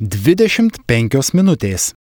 25 minutės.